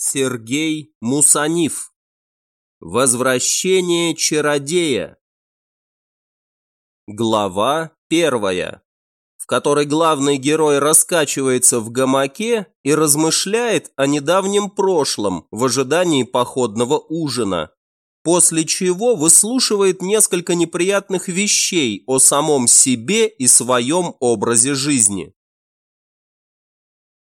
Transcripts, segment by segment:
Сергей Мусаниф. Возвращение чародея. Глава первая, в которой главный герой раскачивается в гамаке и размышляет о недавнем прошлом в ожидании походного ужина, после чего выслушивает несколько неприятных вещей о самом себе и своем образе жизни.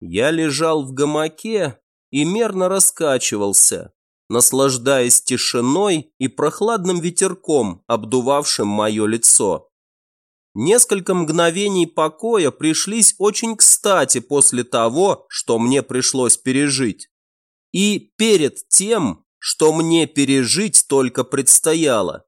Я лежал в гамаке и мерно раскачивался, наслаждаясь тишиной и прохладным ветерком, обдувавшим мое лицо. Несколько мгновений покоя пришлись очень кстати после того, что мне пришлось пережить. И перед тем, что мне пережить только предстояло.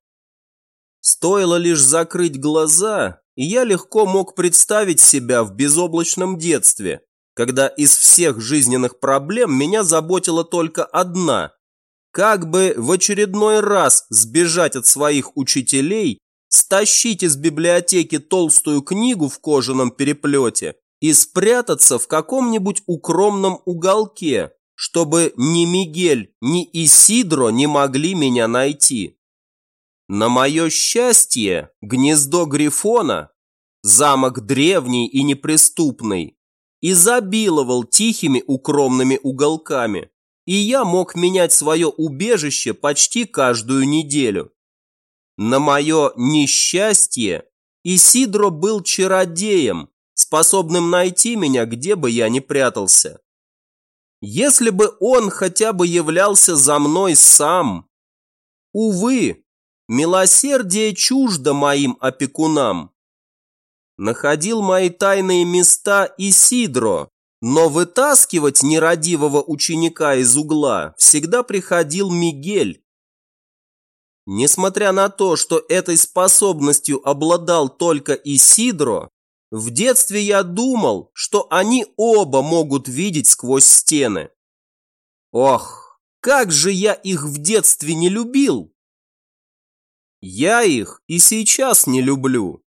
Стоило лишь закрыть глаза, и я легко мог представить себя в безоблачном детстве, когда из всех жизненных проблем меня заботила только одна – как бы в очередной раз сбежать от своих учителей, стащить из библиотеки толстую книгу в кожаном переплете и спрятаться в каком-нибудь укромном уголке, чтобы ни Мигель, ни Исидро не могли меня найти. На мое счастье, гнездо Грифона, замок древний и неприступный, изобиловал тихими укромными уголками, и я мог менять свое убежище почти каждую неделю. На мое несчастье Исидро был чародеем, способным найти меня, где бы я ни прятался. Если бы он хотя бы являлся за мной сам. Увы, милосердие чуждо моим опекунам находил мои тайные места Исидро, но вытаскивать нерадивого ученика из угла всегда приходил Мигель. Несмотря на то, что этой способностью обладал только Исидро, в детстве я думал, что они оба могут видеть сквозь стены. Ох, как же я их в детстве не любил! Я их и сейчас не люблю.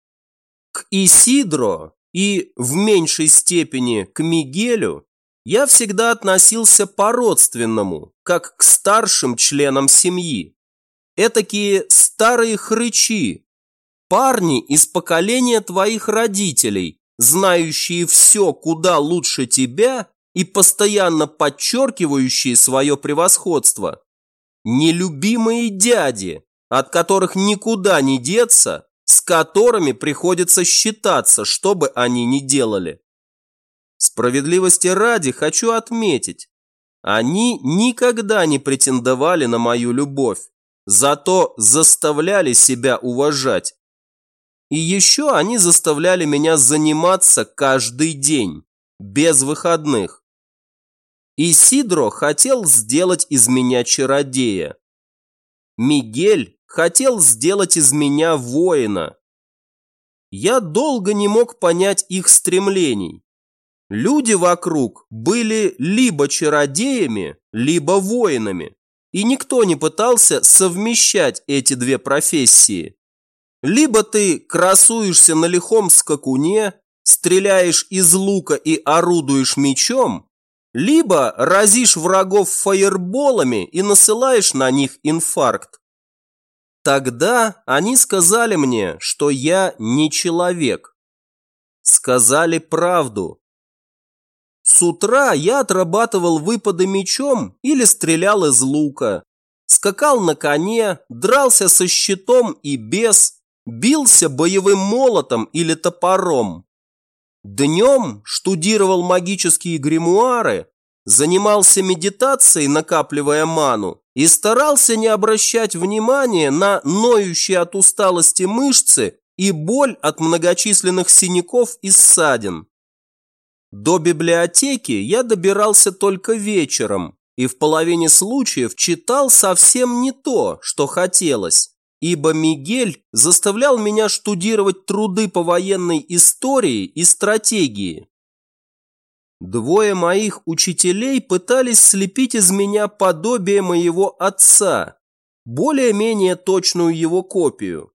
К Исидро и, в меньшей степени, к Мигелю я всегда относился по-родственному, как к старшим членам семьи. Этакие старые хрычи, парни из поколения твоих родителей, знающие все куда лучше тебя и постоянно подчеркивающие свое превосходство. Нелюбимые дяди, от которых никуда не деться с которыми приходится считаться, что бы они ни делали. Справедливости ради хочу отметить, они никогда не претендовали на мою любовь, зато заставляли себя уважать. И еще они заставляли меня заниматься каждый день, без выходных. И Сидро хотел сделать из меня чародея. Мигель хотел сделать из меня воина. Я долго не мог понять их стремлений. Люди вокруг были либо чародеями, либо воинами, и никто не пытался совмещать эти две профессии. Либо ты красуешься на лихом скакуне, стреляешь из лука и орудуешь мечом, либо разишь врагов фаерболами и насылаешь на них инфаркт. Тогда они сказали мне, что я не человек. Сказали правду. С утра я отрабатывал выпады мечом или стрелял из лука. Скакал на коне, дрался со щитом и без, бился боевым молотом или топором. Днем штудировал магические гримуары, занимался медитацией, накапливая ману, и старался не обращать внимания на ноющие от усталости мышцы и боль от многочисленных синяков и ссадин. До библиотеки я добирался только вечером и в половине случаев читал совсем не то, что хотелось, ибо Мигель заставлял меня штудировать труды по военной истории и стратегии. Двое моих учителей пытались слепить из меня подобие моего отца, более-менее точную его копию.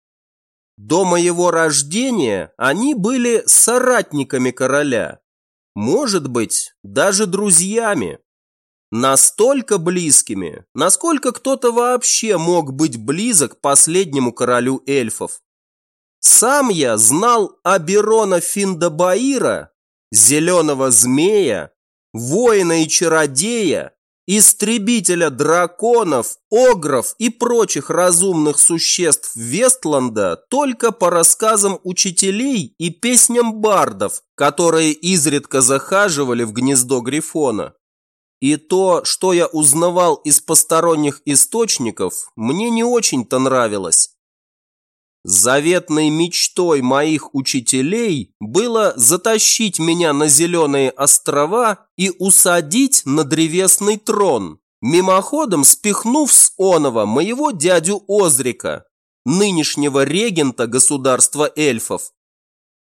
До моего рождения они были соратниками короля, может быть, даже друзьями. Настолько близкими, насколько кто-то вообще мог быть близок последнему королю эльфов. Сам я знал Аберона Финдабаира, зеленого змея, воина и чародея, истребителя драконов, огров и прочих разумных существ Вестланда только по рассказам учителей и песням бардов, которые изредка захаживали в гнездо Грифона. И то, что я узнавал из посторонних источников, мне не очень-то нравилось. Заветной мечтой моих учителей было затащить меня на зеленые острова и усадить на древесный трон, мимоходом спихнув с оного моего дядю Озрика, нынешнего регента государства эльфов.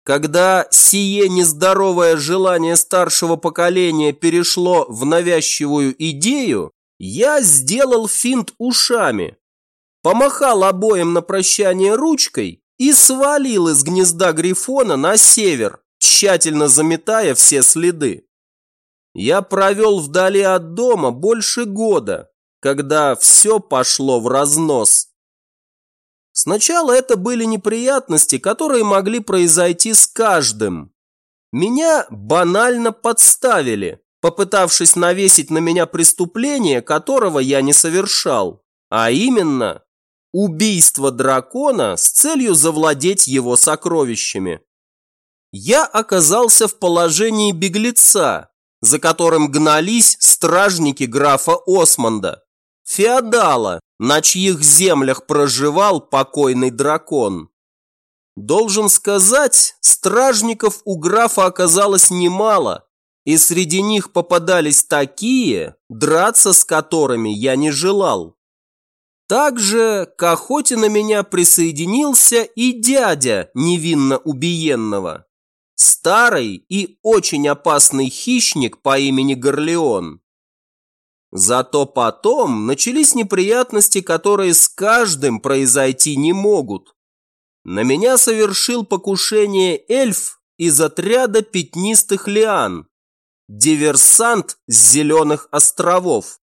Когда сие нездоровое желание старшего поколения перешло в навязчивую идею, я сделал финт ушами, помахал обоим на прощание ручкой и свалил из гнезда Грифона на север, тщательно заметая все следы. Я провел вдали от дома больше года, когда все пошло в разнос. Сначала это были неприятности, которые могли произойти с каждым. Меня банально подставили, попытавшись навесить на меня преступление, которого я не совершал, а именно убийство дракона с целью завладеть его сокровищами. Я оказался в положении беглеца, за которым гнались стражники графа Османда, феодала, на чьих землях проживал покойный дракон. Должен сказать, стражников у графа оказалось немало, и среди них попадались такие, драться с которыми я не желал. Также к охоте на меня присоединился и дядя невинно убиенного, старый и очень опасный хищник по имени Горлеон. Зато потом начались неприятности, которые с каждым произойти не могут. На меня совершил покушение эльф из отряда пятнистых лиан, диверсант с Зеленых островов.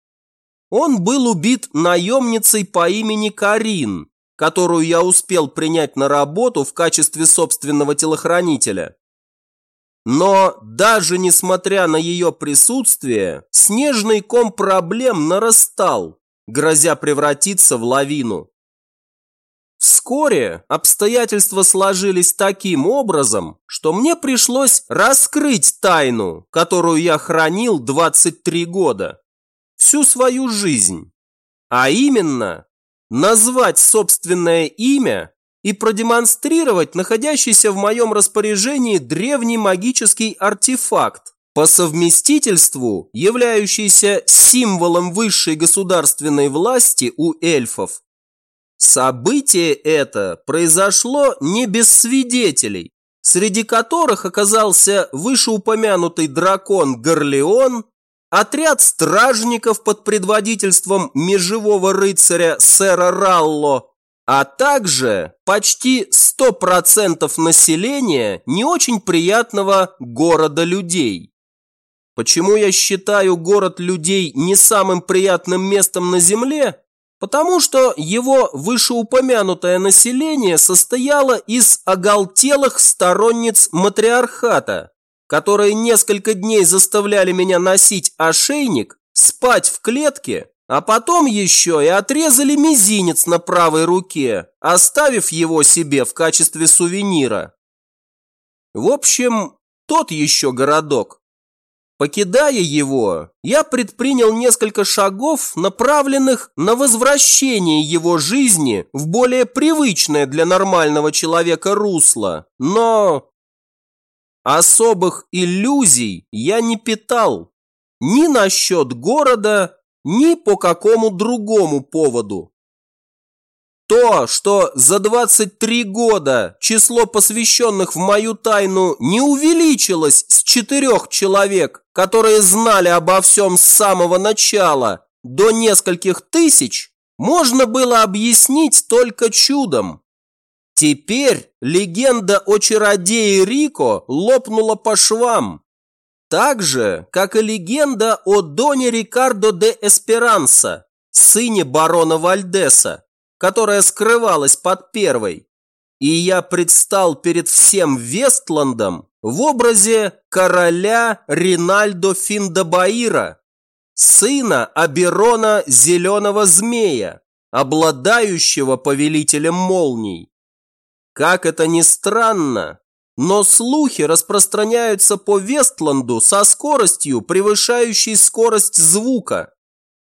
Он был убит наемницей по имени Карин, которую я успел принять на работу в качестве собственного телохранителя. Но даже несмотря на ее присутствие, снежный ком проблем нарастал, грозя превратиться в лавину. Вскоре обстоятельства сложились таким образом, что мне пришлось раскрыть тайну, которую я хранил 23 года, всю свою жизнь. А именно, назвать собственное имя и продемонстрировать находящийся в моем распоряжении древний магический артефакт, по совместительству являющийся символом высшей государственной власти у эльфов. Событие это произошло не без свидетелей, среди которых оказался вышеупомянутый дракон Горлеон, отряд стражников под предводительством межевого рыцаря сэра Ралло а также почти 100% населения не очень приятного города людей. Почему я считаю город людей не самым приятным местом на Земле? Потому что его вышеупомянутое население состояло из оголтелых сторонниц матриархата, которые несколько дней заставляли меня носить ошейник, спать в клетке а потом еще и отрезали мизинец на правой руке, оставив его себе в качестве сувенира. В общем, тот еще городок. Покидая его, я предпринял несколько шагов, направленных на возвращение его жизни в более привычное для нормального человека русло, но особых иллюзий я не питал ни насчет города, ни по какому другому поводу. То, что за 23 года число посвященных в мою тайну не увеличилось с четырех человек, которые знали обо всем с самого начала, до нескольких тысяч, можно было объяснить только чудом. Теперь легенда о чародее Рико лопнула по швам. Так же, как и легенда о Доне Рикардо де Эсперанса, сыне барона Вальдеса, которая скрывалась под первой. И я предстал перед всем Вестландом в образе короля Ринальдо Финдабаира, сына Аберона Зеленого Змея, обладающего повелителем молний. Как это ни странно, но слухи распространяются по Вестланду со скоростью, превышающей скорость звука.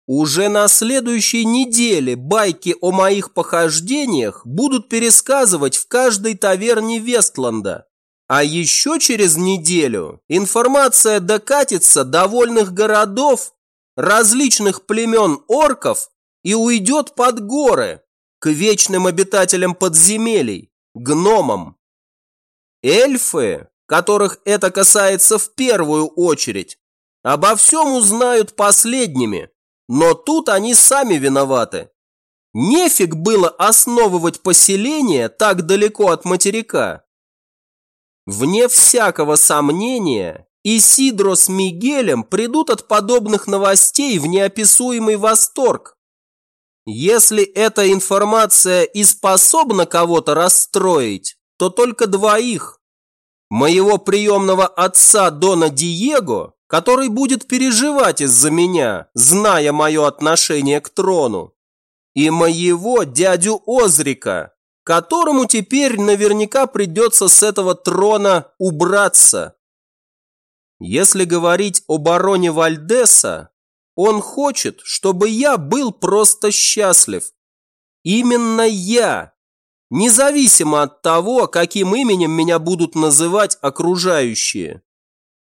Уже на следующей неделе байки о моих похождениях будут пересказывать в каждой таверне Вестланда. А еще через неделю информация докатится до вольных городов, различных племен орков и уйдет под горы, к вечным обитателям подземелий, гномам. Эльфы, которых это касается в первую очередь, обо всем узнают последними, но тут они сами виноваты. Нефиг было основывать поселение так далеко от материка. Вне всякого сомнения, Исидро с Мигелем придут от подобных новостей в неописуемый восторг. Если эта информация и способна кого-то расстроить, то только двоих. Моего приемного отца Дона Диего, который будет переживать из-за меня, зная мое отношение к трону, и моего дядю Озрика, которому теперь наверняка придется с этого трона убраться. Если говорить о бароне Вальдеса, он хочет, чтобы я был просто счастлив. Именно я, независимо от того, каким именем меня будут называть окружающие.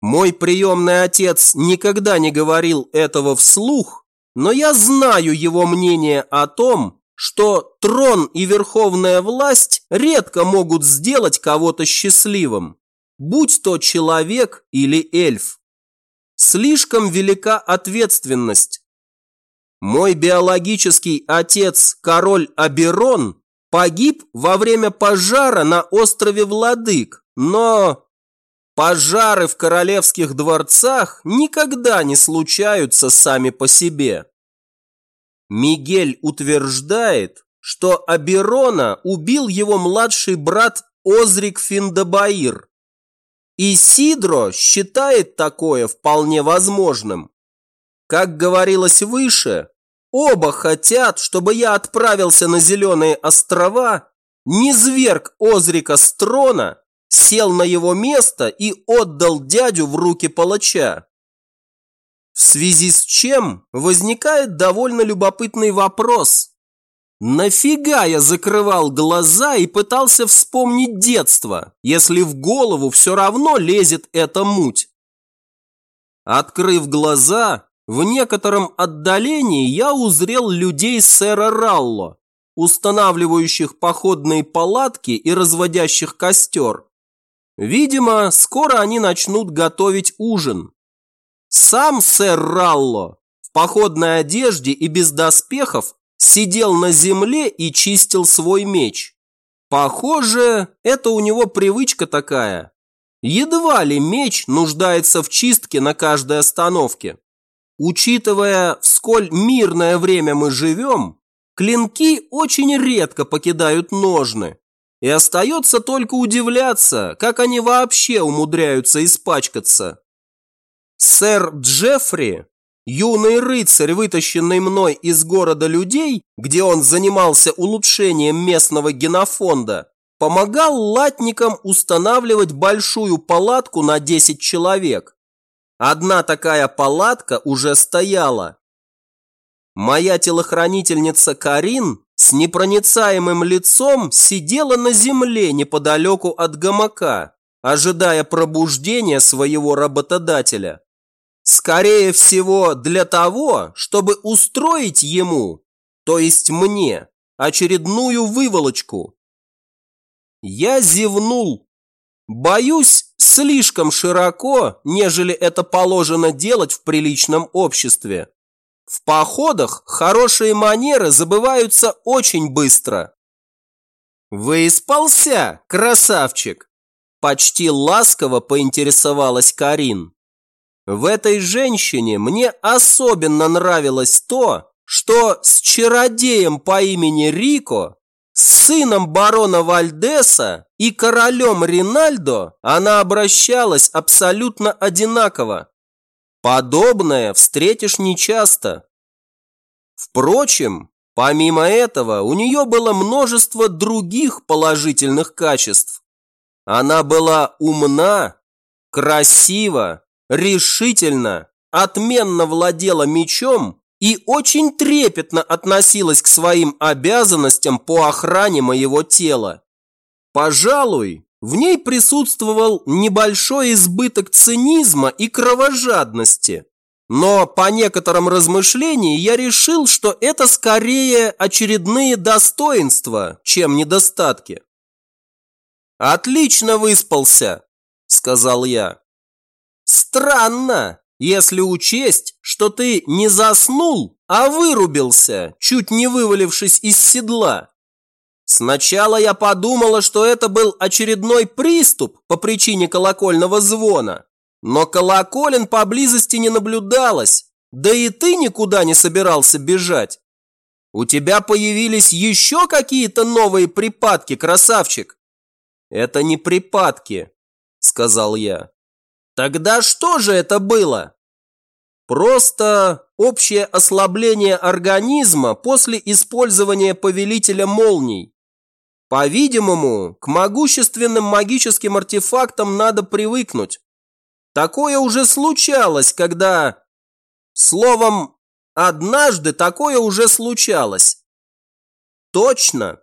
Мой приемный отец никогда не говорил этого вслух, но я знаю его мнение о том, что трон и верховная власть редко могут сделать кого-то счастливым, будь то человек или эльф. Слишком велика ответственность. Мой биологический отец, король Аберон, погиб во время пожара на острове Владык, но пожары в королевских дворцах никогда не случаются сами по себе. Мигель утверждает, что Аберона убил его младший брат Озрик Финдабаир. И Сидро считает такое вполне возможным. Как говорилось выше, Оба хотят, чтобы я отправился на Зеленые острова, не зверг Озрика с трона, сел на его место и отдал дядю в руки палача. В связи с чем возникает довольно любопытный вопрос. Нафига я закрывал глаза и пытался вспомнить детство, если в голову все равно лезет эта муть? Открыв глаза, в некотором отдалении я узрел людей сэра Ралло, устанавливающих походные палатки и разводящих костер. Видимо, скоро они начнут готовить ужин. Сам сэр Ралло в походной одежде и без доспехов сидел на земле и чистил свой меч. Похоже, это у него привычка такая. Едва ли меч нуждается в чистке на каждой остановке. Учитывая, в сколь мирное время мы живем, клинки очень редко покидают ножны. И остается только удивляться, как они вообще умудряются испачкаться. Сэр Джеффри, юный рыцарь, вытащенный мной из города людей, где он занимался улучшением местного генофонда, помогал латникам устанавливать большую палатку на 10 человек. Одна такая палатка уже стояла. Моя телохранительница Карин с непроницаемым лицом сидела на земле неподалеку от гамака, ожидая пробуждения своего работодателя. Скорее всего, для того, чтобы устроить ему, то есть мне, очередную выволочку. Я зевнул. Боюсь, слишком широко, нежели это положено делать в приличном обществе. В походах хорошие манеры забываются очень быстро. «Выспался, красавчик?» Почти ласково поинтересовалась Карин. В этой женщине мне особенно нравилось то, что с чародеем по имени Рико, с сыном барона Вальдеса и королем Ринальдо она обращалась абсолютно одинаково. Подобное встретишь нечасто. Впрочем, помимо этого, у нее было множество других положительных качеств. Она была умна, красива, решительно, отменно владела мечом и очень трепетно относилась к своим обязанностям по охране моего тела. Пожалуй, в ней присутствовал небольшой избыток цинизма и кровожадности. Но по некоторым размышлениям я решил, что это скорее очередные достоинства, чем недостатки. «Отлично выспался», – сказал я. «Странно, если учесть, что ты не заснул, а вырубился, чуть не вывалившись из седла. Сначала я подумала, что это был очередной приступ по причине колокольного звона, но колоколен поблизости не наблюдалось, да и ты никуда не собирался бежать. У тебя появились еще какие-то новые припадки, красавчик? Это не припадки, сказал я. Тогда что же это было? Просто общее ослабление организма после использования повелителя молний. По-видимому, к могущественным магическим артефактам надо привыкнуть. Такое уже случалось, когда... Словом, однажды такое уже случалось. Точно.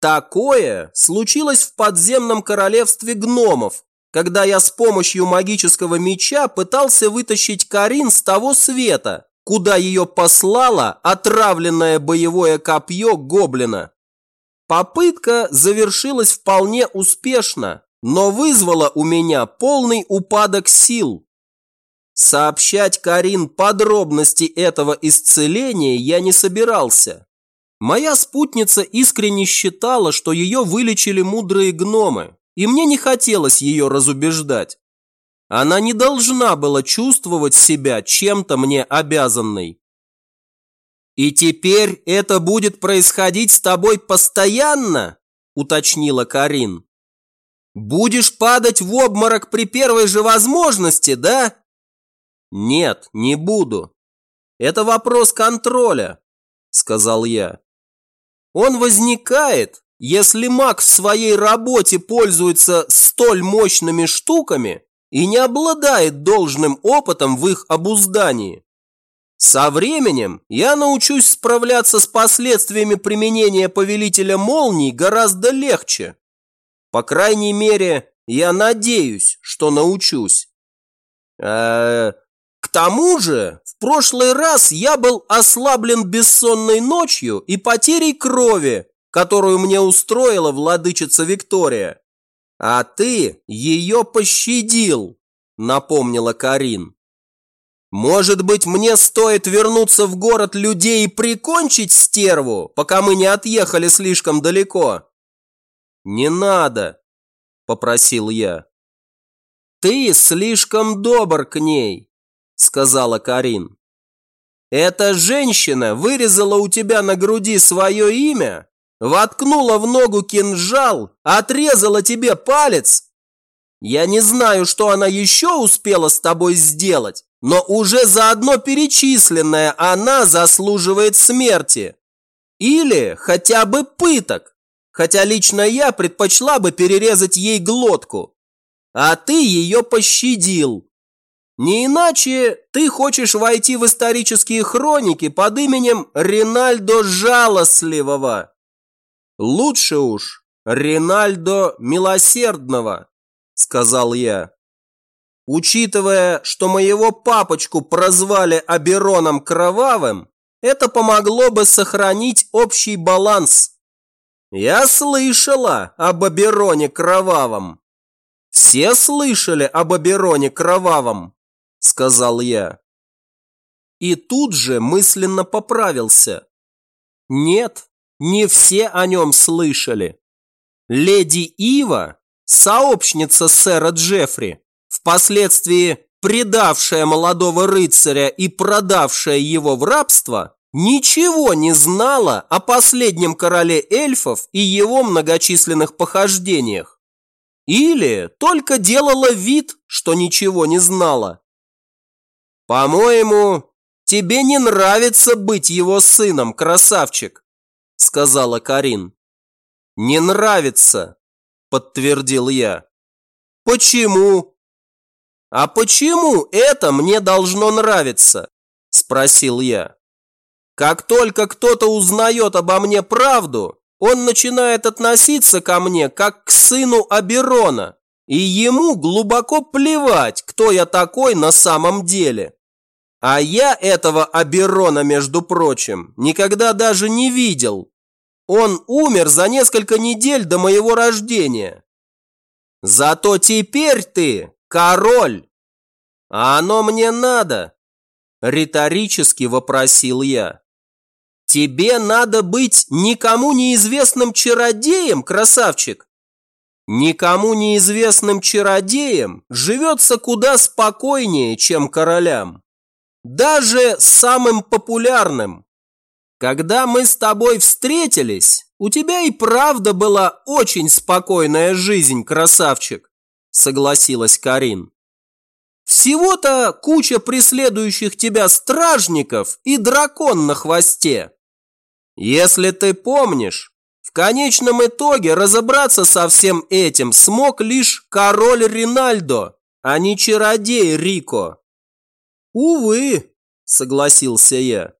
Такое случилось в подземном королевстве гномов, когда я с помощью магического меча пытался вытащить Карин с того света, куда ее послало отравленное боевое копье гоблина. Попытка завершилась вполне успешно, но вызвала у меня полный упадок сил. Сообщать Карин подробности этого исцеления я не собирался. Моя спутница искренне считала, что ее вылечили мудрые гномы, и мне не хотелось ее разубеждать. Она не должна была чувствовать себя чем-то мне обязанной. «И теперь это будет происходить с тобой постоянно?» – уточнила Карин. «Будешь падать в обморок при первой же возможности, да?» «Нет, не буду. Это вопрос контроля», – сказал я. «Он возникает, если маг в своей работе пользуется столь мощными штуками и не обладает должным опытом в их обуздании, со временем я научусь справляться с последствиями применения повелителя молний гораздо легче. По крайней мере, я надеюсь, что научусь. Э, к тому же, в прошлый раз я был ослаблен бессонной ночью и потерей крови, которую мне устроила владычица Виктория. А ты ее пощадил, напомнила Карин. Может быть, мне стоит вернуться в город людей и прикончить стерву, пока мы не отъехали слишком далеко? Не надо, попросил я. Ты слишком добр к ней, сказала Карин. Эта женщина вырезала у тебя на груди свое имя воткнула в ногу кинжал, отрезала тебе палец. Я не знаю, что она еще успела с тобой сделать, но уже заодно перечисленная она заслуживает смерти. Или хотя бы пыток, хотя лично я предпочла бы перерезать ей глотку. А ты ее пощадил. Не иначе ты хочешь войти в исторические хроники под именем Ринальдо Жалостливого. «Лучше уж Ринальдо Милосердного», – сказал я. Учитывая, что моего папочку прозвали Абероном Кровавым, это помогло бы сохранить общий баланс. Я слышала об Абероне Кровавом. Все слышали об Абероне Кровавом, сказал я. И тут же мысленно поправился. Нет, не все о нем слышали. Леди Ива, сообщница сэра Джеффри, впоследствии предавшая молодого рыцаря и продавшая его в рабство, ничего не знала о последнем короле эльфов и его многочисленных похождениях. Или только делала вид, что ничего не знала. «По-моему, тебе не нравится быть его сыном, красавчик», сказала Карин. «Не нравится», подтвердил я. «Почему?» «А почему это мне должно нравиться?» – спросил я. «Как только кто-то узнает обо мне правду, он начинает относиться ко мне как к сыну Аберона, и ему глубоко плевать, кто я такой на самом деле. А я этого Аберона, между прочим, никогда даже не видел. Он умер за несколько недель до моего рождения. Зато теперь ты король. А оно мне надо? Риторически вопросил я. Тебе надо быть никому неизвестным чародеем, красавчик. Никому неизвестным чародеем живется куда спокойнее, чем королям. Даже самым популярным. Когда мы с тобой встретились, у тебя и правда была очень спокойная жизнь, красавчик, согласилась Карин. Всего-то куча преследующих тебя стражников и дракон на хвосте. Если ты помнишь, в конечном итоге разобраться со всем этим смог лишь король Ринальдо, а не чародей Рико. Увы, согласился я.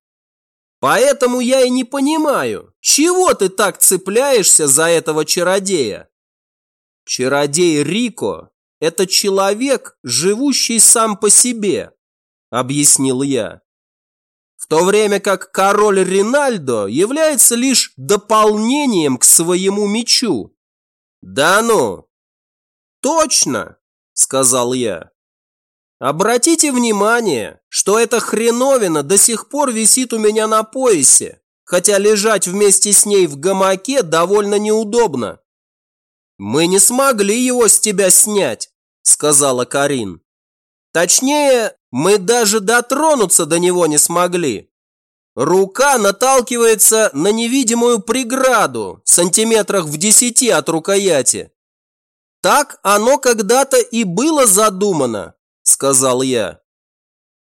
Поэтому я и не понимаю, чего ты так цепляешься за этого чародея? Чародей Рико – это человек, живущий сам по себе, объяснил я. В то время как король Ринальдо является лишь дополнением к своему мечу. Да ну! Точно, сказал я. Обратите внимание, что эта хреновина до сих пор висит у меня на поясе, хотя лежать вместе с ней в гамаке довольно неудобно. «Мы не смогли его с тебя снять», – сказала Карин. «Точнее, мы даже дотронуться до него не смогли. Рука наталкивается на невидимую преграду сантиметрах в десяти от рукояти. Так оно когда-то и было задумано, сказал я.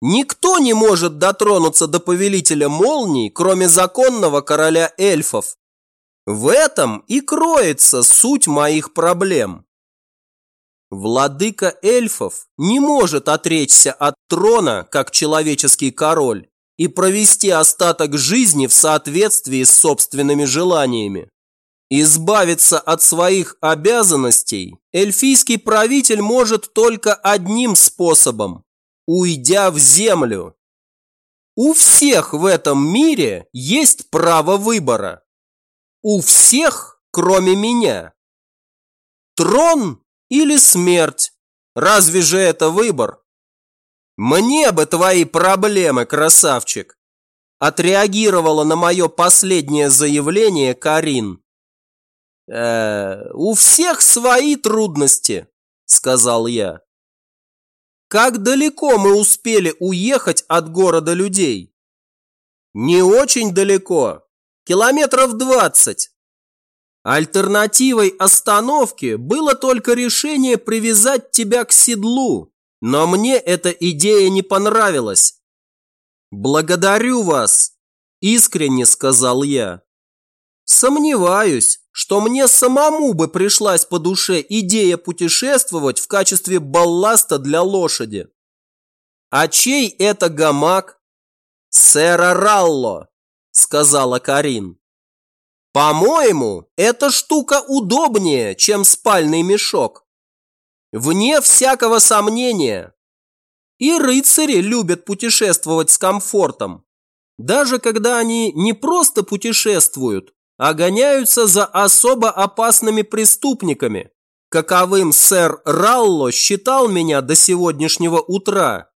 Никто не может дотронуться до повелителя молний, кроме законного короля эльфов. В этом и кроется суть моих проблем. Владыка эльфов не может отречься от трона, как человеческий король, и провести остаток жизни в соответствии с собственными желаниями. Избавиться от своих обязанностей эльфийский правитель может только одним способом – уйдя в землю. У всех в этом мире есть право выбора. У всех, кроме меня. Трон или смерть? Разве же это выбор? Мне бы твои проблемы, красавчик! Отреагировала на мое последнее заявление Карин э, у всех свои трудности», – сказал я. «Как далеко мы успели уехать от города людей?» «Не очень далеко. Километров двадцать. Альтернативой остановки было только решение привязать тебя к седлу, но мне эта идея не понравилась. «Благодарю вас», – искренне сказал я. «Сомневаюсь, что мне самому бы пришлась по душе идея путешествовать в качестве балласта для лошади. А чей это гамак? Сэра Ралло, сказала Карин. По-моему, эта штука удобнее, чем спальный мешок. Вне всякого сомнения. И рыцари любят путешествовать с комфортом. Даже когда они не просто путешествуют, а гоняются за особо опасными преступниками, каковым сэр Ралло считал меня до сегодняшнего утра.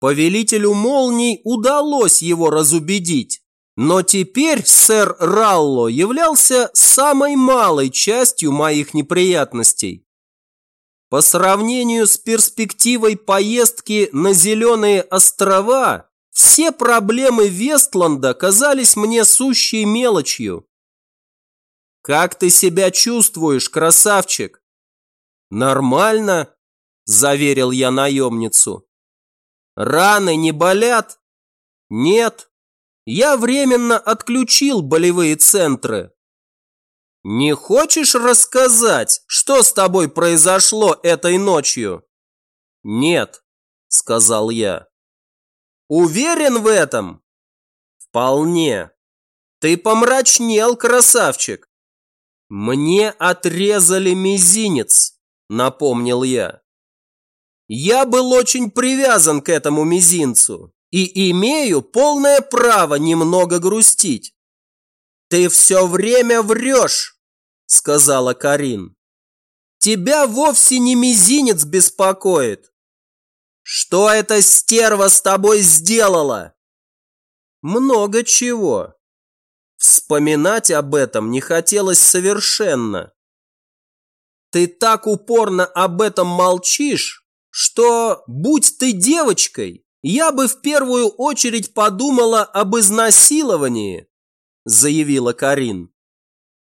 Повелителю молний удалось его разубедить, но теперь сэр Ралло являлся самой малой частью моих неприятностей. По сравнению с перспективой поездки на Зеленые острова, все проблемы Вестланда казались мне сущей мелочью. «Как ты себя чувствуешь, красавчик?» «Нормально», – заверил я наемницу. «Раны не болят?» «Нет. Я временно отключил болевые центры. «Не хочешь рассказать, что с тобой произошло этой ночью?» «Нет», — сказал я. «Уверен в этом?» «Вполне. Ты помрачнел, красавчик». «Мне отрезали мизинец», — напомнил я. «Я был очень привязан к этому мизинцу и имею полное право немного грустить. «Ты все время врешь!» – сказала Карин. «Тебя вовсе не мизинец беспокоит. Что эта стерва с тобой сделала?» «Много чего. Вспоминать об этом не хотелось совершенно. Ты так упорно об этом молчишь, что, будь ты девочкой, я бы в первую очередь подумала об изнасиловании, заявила Карин.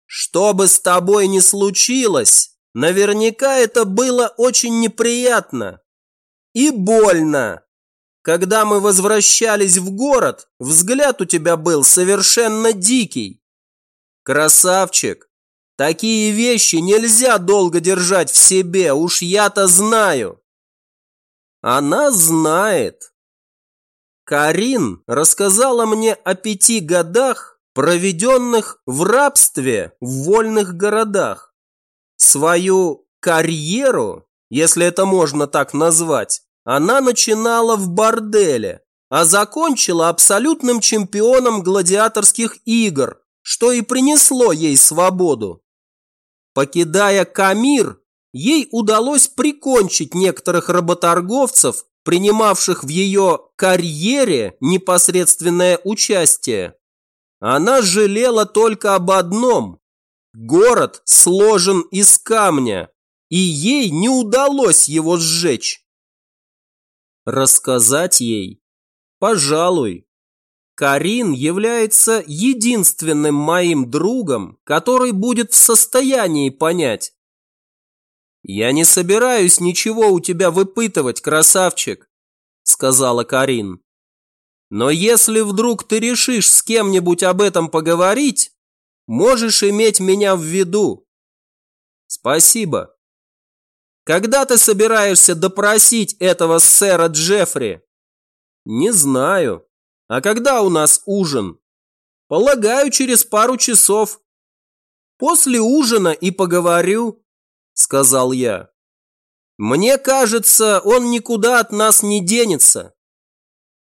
Что бы с тобой ни случилось, наверняка это было очень неприятно и больно. Когда мы возвращались в город, взгляд у тебя был совершенно дикий. Красавчик, такие вещи нельзя долго держать в себе, уж я-то знаю. Она знает. Карин рассказала мне о пяти годах, проведенных в рабстве в вольных городах. Свою карьеру, если это можно так назвать, она начинала в борделе, а закончила абсолютным чемпионом гладиаторских игр, что и принесло ей свободу. Покидая Камир, ей удалось прикончить некоторых работорговцев, принимавших в ее карьере непосредственное участие. Она жалела только об одном. Город сложен из камня, и ей не удалось его сжечь. Рассказать ей? Пожалуй. Карин является единственным моим другом, который будет в состоянии понять. «Я не собираюсь ничего у тебя выпытывать, красавчик», — сказала Карин. Но если вдруг ты решишь с кем-нибудь об этом поговорить, можешь иметь меня в виду. Спасибо. Когда ты собираешься допросить этого сэра Джеффри? Не знаю. А когда у нас ужин? Полагаю, через пару часов. После ужина и поговорю, сказал я. Мне кажется, он никуда от нас не денется.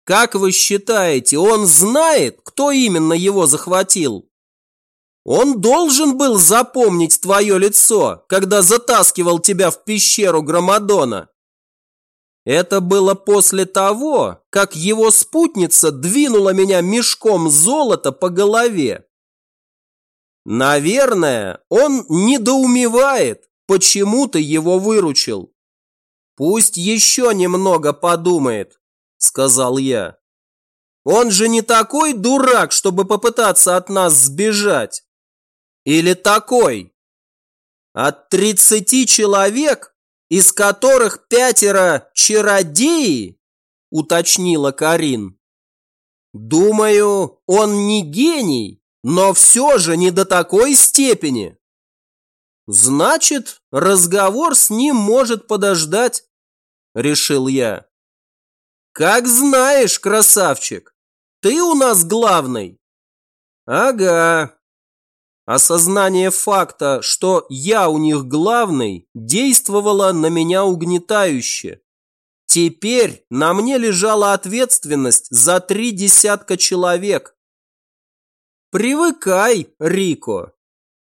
Как вы считаете, он знает, кто именно его захватил? Он должен был запомнить твое лицо, когда затаскивал тебя в пещеру Громадона. Это было после того, как его спутница двинула меня мешком золота по голове. Наверное, он недоумевает, почему ты его выручил. Пусть еще немного подумает сказал я. Он же не такой дурак, чтобы попытаться от нас сбежать. Или такой? От тридцати человек, из которых пятеро чародеи, уточнила Карин. Думаю, он не гений, но все же не до такой степени. Значит, разговор с ним может подождать, решил я. Как знаешь, красавчик, ты у нас главный. Ага. Осознание факта, что я у них главный, действовало на меня угнетающе. Теперь на мне лежала ответственность за три десятка человек. Привыкай, Рико.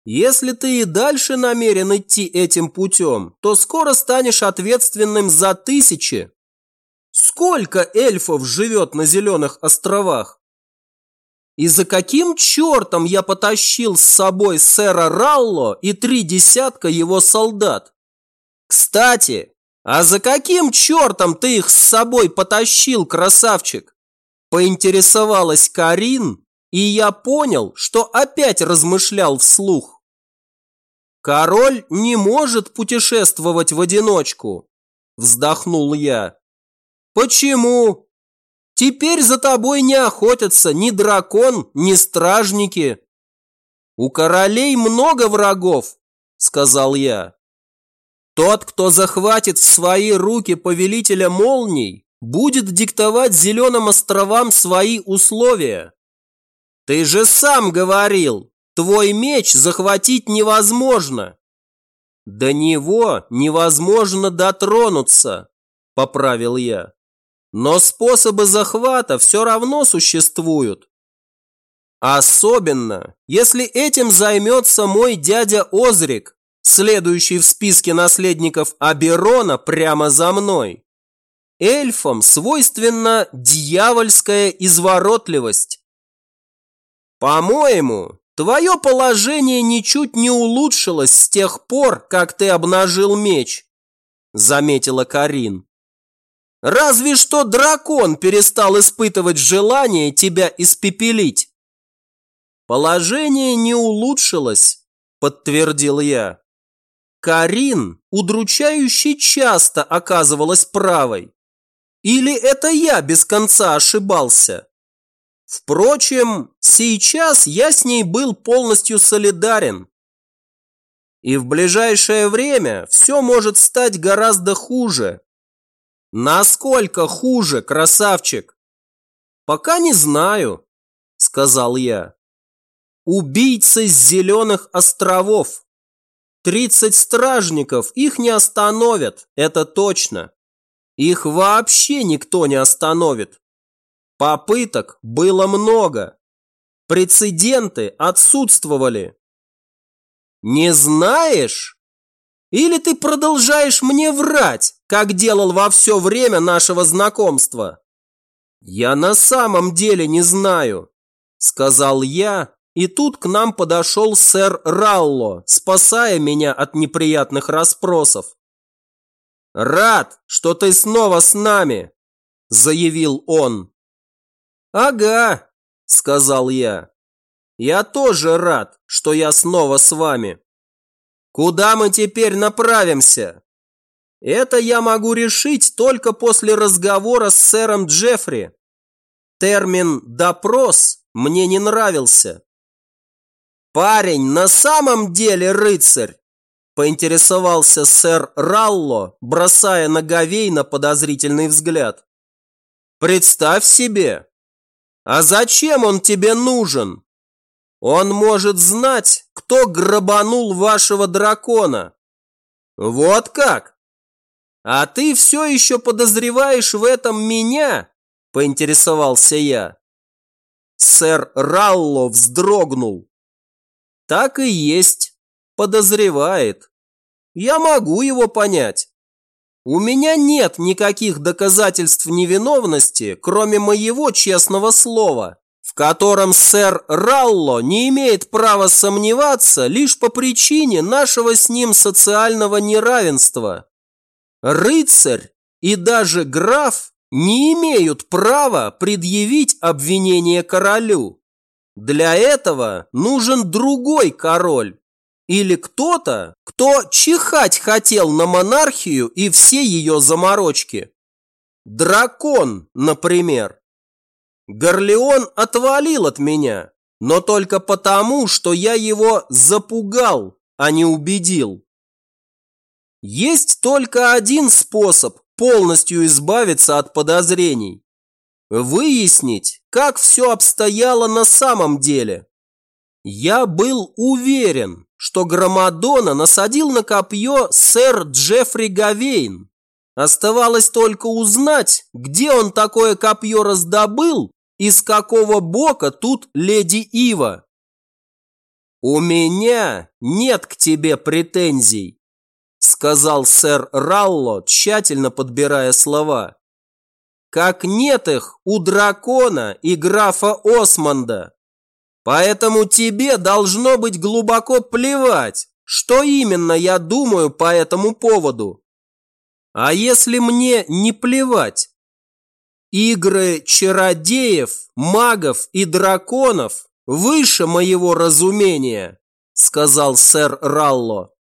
Если ты и дальше намерен идти этим путем, то скоро станешь ответственным за тысячи, Сколько эльфов живет на Зеленых островах? И за каким чертом я потащил с собой сэра Ралло и три десятка его солдат? Кстати, а за каким чертом ты их с собой потащил, красавчик? Поинтересовалась Карин, и я понял, что опять размышлял вслух. Король не может путешествовать в одиночку, вздохнул я. Почему? Теперь за тобой не охотятся ни дракон, ни стражники. У королей много врагов, сказал я. Тот, кто захватит в свои руки повелителя молний, будет диктовать Зеленым островам свои условия. Ты же сам говорил, твой меч захватить невозможно. До него невозможно дотронуться, поправил я. Но способы захвата все равно существуют. Особенно, если этим займется мой дядя Озрик, следующий в списке наследников Аберона прямо за мной. Эльфам свойственна дьявольская изворотливость. По-моему, твое положение ничуть не улучшилось с тех пор, как ты обнажил меч, заметила Карин. Разве что дракон перестал испытывать желание тебя испепелить. Положение не улучшилось, подтвердил я. Карин удручающе часто оказывалась правой. Или это я без конца ошибался? Впрочем, сейчас я с ней был полностью солидарен. И в ближайшее время все может стать гораздо хуже. Насколько хуже, красавчик? Пока не знаю, сказал я. Убийцы с зеленых островов. Тридцать стражников их не остановят, это точно. Их вообще никто не остановит. Попыток было много. Прецеденты отсутствовали. Не знаешь? Или ты продолжаешь мне врать, как делал во все время нашего знакомства? Я на самом деле не знаю, сказал я, и тут к нам подошел сэр Ралло, спасая меня от неприятных расспросов. «Рад, что ты снова с нами», – заявил он. «Ага», – сказал я. «Я тоже рад, что я снова с вами. Куда мы теперь направимся?» Это я могу решить только после разговора с сэром Джеффри. Термин «допрос» мне не нравился. «Парень на самом деле рыцарь?» Поинтересовался сэр Ралло, бросая на Гавейна подозрительный взгляд. «Представь себе! А зачем он тебе нужен? Он может знать, кто грабанул вашего дракона. Вот как? А ты все еще подозреваешь в этом меня?» Поинтересовался я. Сэр Ралло вздрогнул. Так и есть. Подозревает. Я могу его понять. У меня нет никаких доказательств невиновности, кроме моего честного слова, в котором сэр Ралло не имеет права сомневаться лишь по причине нашего с ним социального неравенства. Рыцарь и даже граф не имеют права предъявить обвинение королю. Для этого нужен другой король. Или кто-то, кто чихать хотел на монархию и все ее заморочки. Дракон, например. Горлеон отвалил от меня, но только потому, что я его запугал, а не убедил. Есть только один способ полностью избавиться от подозрений. Выяснить, как все обстояло на самом деле. Я был уверен, что Громадона насадил на копье сэр Джеффри Гавейн. Оставалось только узнать, где он такое копье раздобыл и с какого бока тут леди Ива. «У меня нет к тебе претензий», сказал сэр Ралло, тщательно подбирая слова как нет их у дракона и графа Османда. Поэтому тебе должно быть глубоко плевать, что именно я думаю по этому поводу. А если мне не плевать? Игры чародеев, магов и драконов выше моего разумения, сказал сэр Ралло.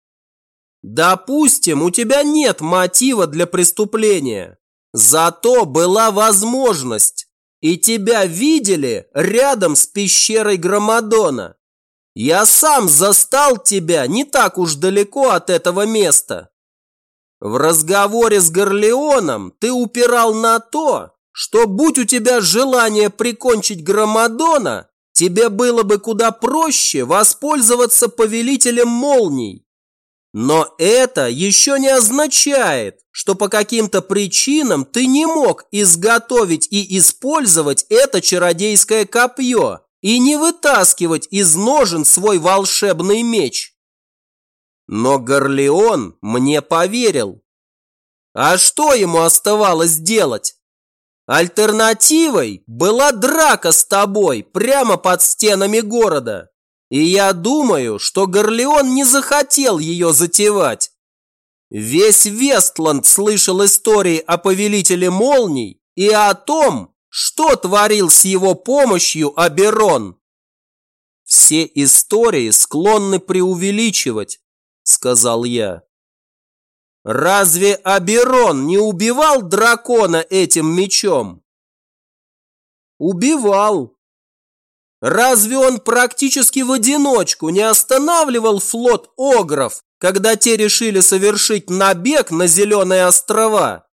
Допустим, у тебя нет мотива для преступления, зато была возможность, и тебя видели рядом с пещерой Громадона. Я сам застал тебя не так уж далеко от этого места. В разговоре с Горлеоном ты упирал на то, что будь у тебя желание прикончить Громадона, тебе было бы куда проще воспользоваться повелителем молний. Но это еще не означает, что по каким-то причинам ты не мог изготовить и использовать это чародейское копье и не вытаскивать из ножен свой волшебный меч. Но Горлеон мне поверил. А что ему оставалось делать? Альтернативой была драка с тобой прямо под стенами города. И я думаю, что Горлеон не захотел ее затевать. Весь Вестланд слышал истории о Повелителе Молний и о том, что творил с его помощью Аберон. Все истории склонны преувеличивать, сказал я. Разве Аберон не убивал дракона этим мечом? Убивал. Разве он практически в одиночку не останавливал флот огров, когда те решили совершить набег на Зеленые острова?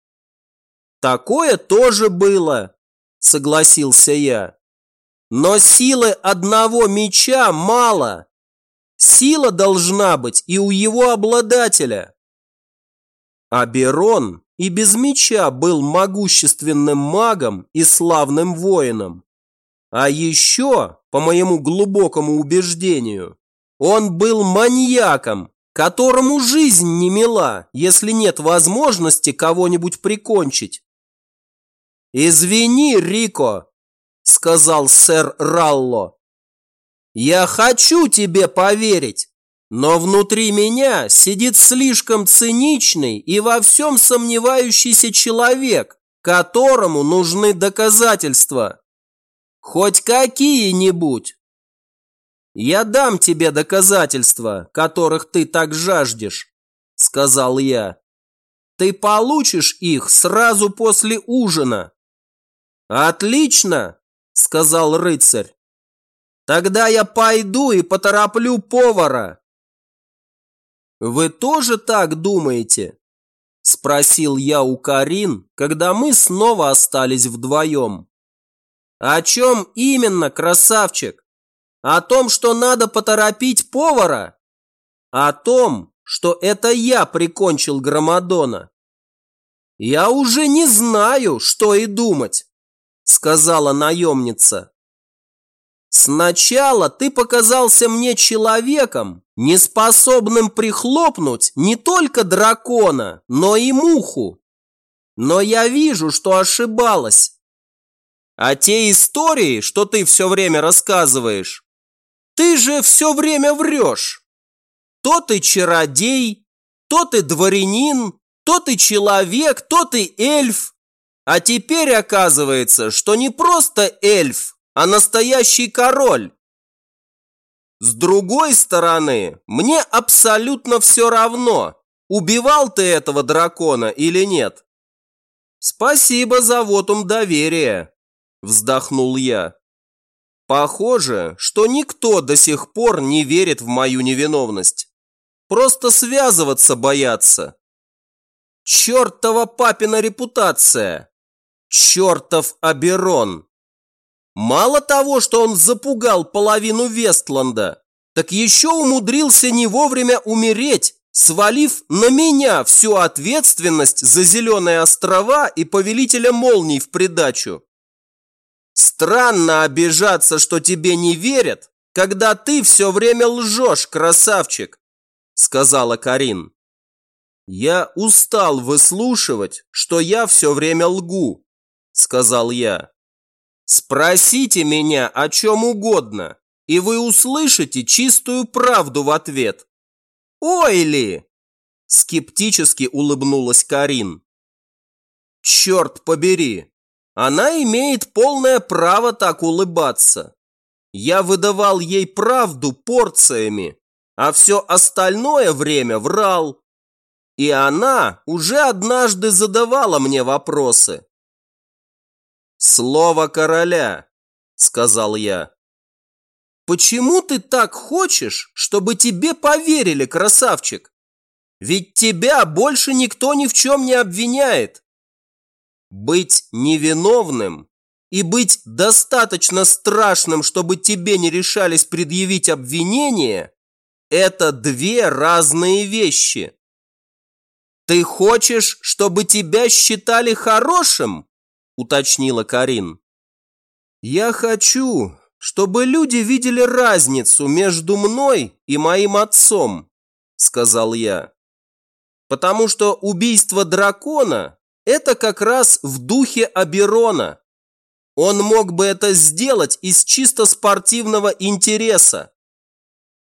Такое тоже было, согласился я. Но силы одного меча мало. Сила должна быть и у его обладателя. Аберон и без меча был могущественным магом и славным воином. А еще, по моему глубокому убеждению, он был маньяком, которому жизнь не мила, если нет возможности кого-нибудь прикончить. «Извини, Рико», — сказал сэр Ралло. «Я хочу тебе поверить, но внутри меня сидит слишком циничный и во всем сомневающийся человек, которому нужны доказательства. Хоть какие-нибудь. Я дам тебе доказательства, которых ты так жаждешь, сказал я. Ты получишь их сразу после ужина. Отлично, сказал рыцарь. Тогда я пойду и потороплю повара. «Вы тоже так думаете?» Спросил я у Карин, когда мы снова остались вдвоем. «О чем именно, красавчик? О том, что надо поторопить повара? О том, что это я прикончил Громадона?» «Я уже не знаю, что и думать», сказала наемница. Сначала ты показался мне человеком, неспособным прихлопнуть не только дракона, но и муху. Но я вижу, что ошибалась. А те истории, что ты все время рассказываешь, ты же все время врешь. То ты чародей, то ты дворянин, то ты человек, то ты эльф. А теперь оказывается, что не просто эльф, а настоящий король. С другой стороны, мне абсолютно все равно, убивал ты этого дракона или нет. Спасибо за вотум доверия, вздохнул я. Похоже, что никто до сих пор не верит в мою невиновность. Просто связываться боятся. Чертова папина репутация! Чертов Аберон! Мало того, что он запугал половину Вестланда, так еще умудрился не вовремя умереть, свалив на меня всю ответственность за Зеленые острова и Повелителя Молний в придачу. Странно обижаться, что тебе не верят, когда ты все время лжешь, красавчик, сказала Карин. Я устал выслушивать, что я все время лгу, сказал я. Спросите меня о чем угодно, и вы услышите чистую правду в ответ. Ойли!» Скептически улыбнулась Карин. «Черт побери! Она имеет полное право так улыбаться. Я выдавал ей правду порциями, а все остальное время врал. И она уже однажды задавала мне вопросы. «Слово короля», — сказал я. «Почему ты так хочешь, чтобы тебе поверили, красавчик? Ведь тебя больше никто ни в чем не обвиняет. Быть невиновным и быть достаточно страшным, чтобы тебе не решались предъявить обвинение, это две разные вещи. Ты хочешь, чтобы тебя считали хорошим? уточнила Карин. Я хочу, чтобы люди видели разницу между мной и моим отцом, сказал я. Потому что убийство дракона – это как раз в духе Аберона. Он мог бы это сделать из чисто спортивного интереса.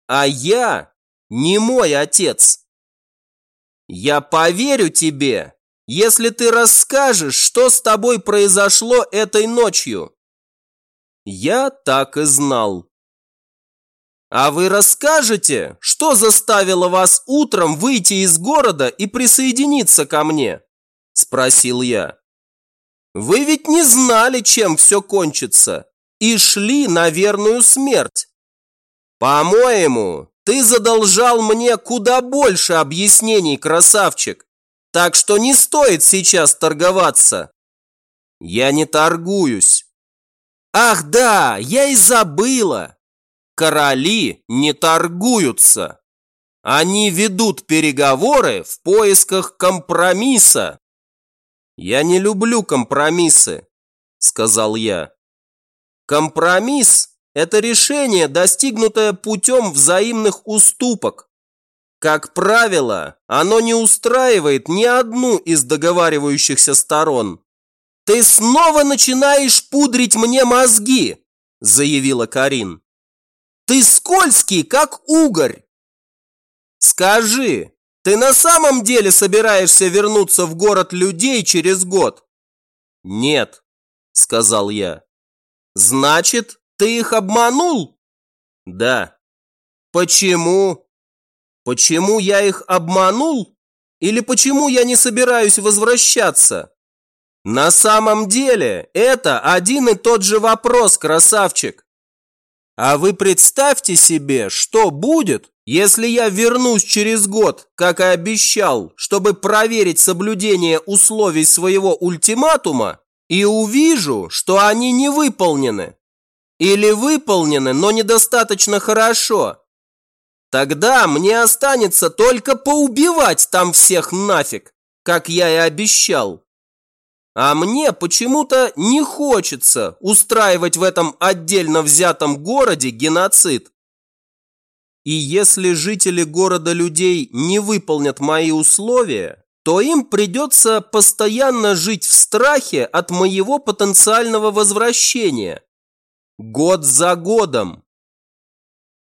А я не мой отец. Я поверю тебе, если ты расскажешь, что с тобой произошло этой ночью. Я так и знал. А вы расскажете, что заставило вас утром выйти из города и присоединиться ко мне? Спросил я. Вы ведь не знали, чем все кончится, и шли на верную смерть. По-моему, ты задолжал мне куда больше объяснений, красавчик. Так что не стоит сейчас торговаться. Я не торгуюсь. Ах да, я и забыла. Короли не торгуются. Они ведут переговоры в поисках компромисса. Я не люблю компромиссы, сказал я. Компромисс – это решение, достигнутое путем взаимных уступок. Как правило, оно не устраивает ни одну из договаривающихся сторон. «Ты снова начинаешь пудрить мне мозги!» – заявила Карин. «Ты скользкий, как угорь!» «Скажи, ты на самом деле собираешься вернуться в город людей через год?» «Нет», – сказал я. «Значит, ты их обманул?» «Да». «Почему?» «Почему я их обманул? Или почему я не собираюсь возвращаться?» На самом деле, это один и тот же вопрос, красавчик. А вы представьте себе, что будет, если я вернусь через год, как и обещал, чтобы проверить соблюдение условий своего ультиматума, и увижу, что они не выполнены. Или выполнены, но недостаточно хорошо. Тогда мне останется только поубивать там всех нафиг, как я и обещал. А мне почему-то не хочется устраивать в этом отдельно взятом городе геноцид. И если жители города людей не выполнят мои условия, то им придется постоянно жить в страхе от моего потенциального возвращения. Год за годом.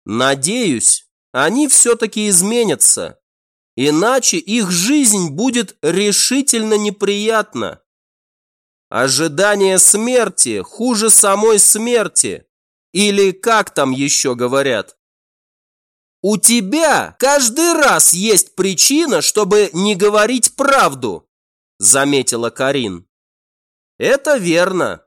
Надеюсь, они все-таки изменятся. Иначе их жизнь будет решительно неприятна. Ожидание смерти хуже самой смерти. Или как там еще говорят? У тебя каждый раз есть причина, чтобы не говорить правду, заметила Карин. Это верно.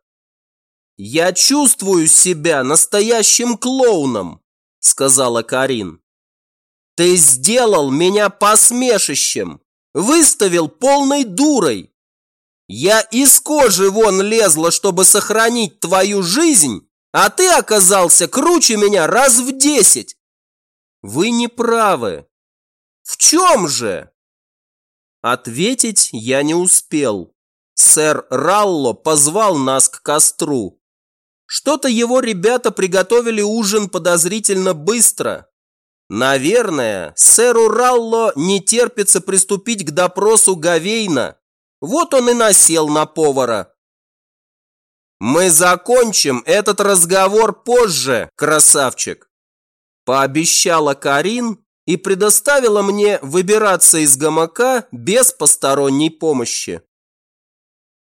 Я чувствую себя настоящим клоуном, сказала Карин. Ты сделал меня посмешищем, выставил полной дурой, я из кожи вон лезла, чтобы сохранить твою жизнь, а ты оказался круче меня раз в десять. Вы не правы. В чем же? Ответить я не успел. Сэр Ралло позвал нас к костру. Что-то его ребята приготовили ужин подозрительно быстро. Наверное, сэру Ралло не терпится приступить к допросу Гавейна. Вот он и насел на повара. «Мы закончим этот разговор позже, красавчик!» Пообещала Карин и предоставила мне выбираться из гамака без посторонней помощи.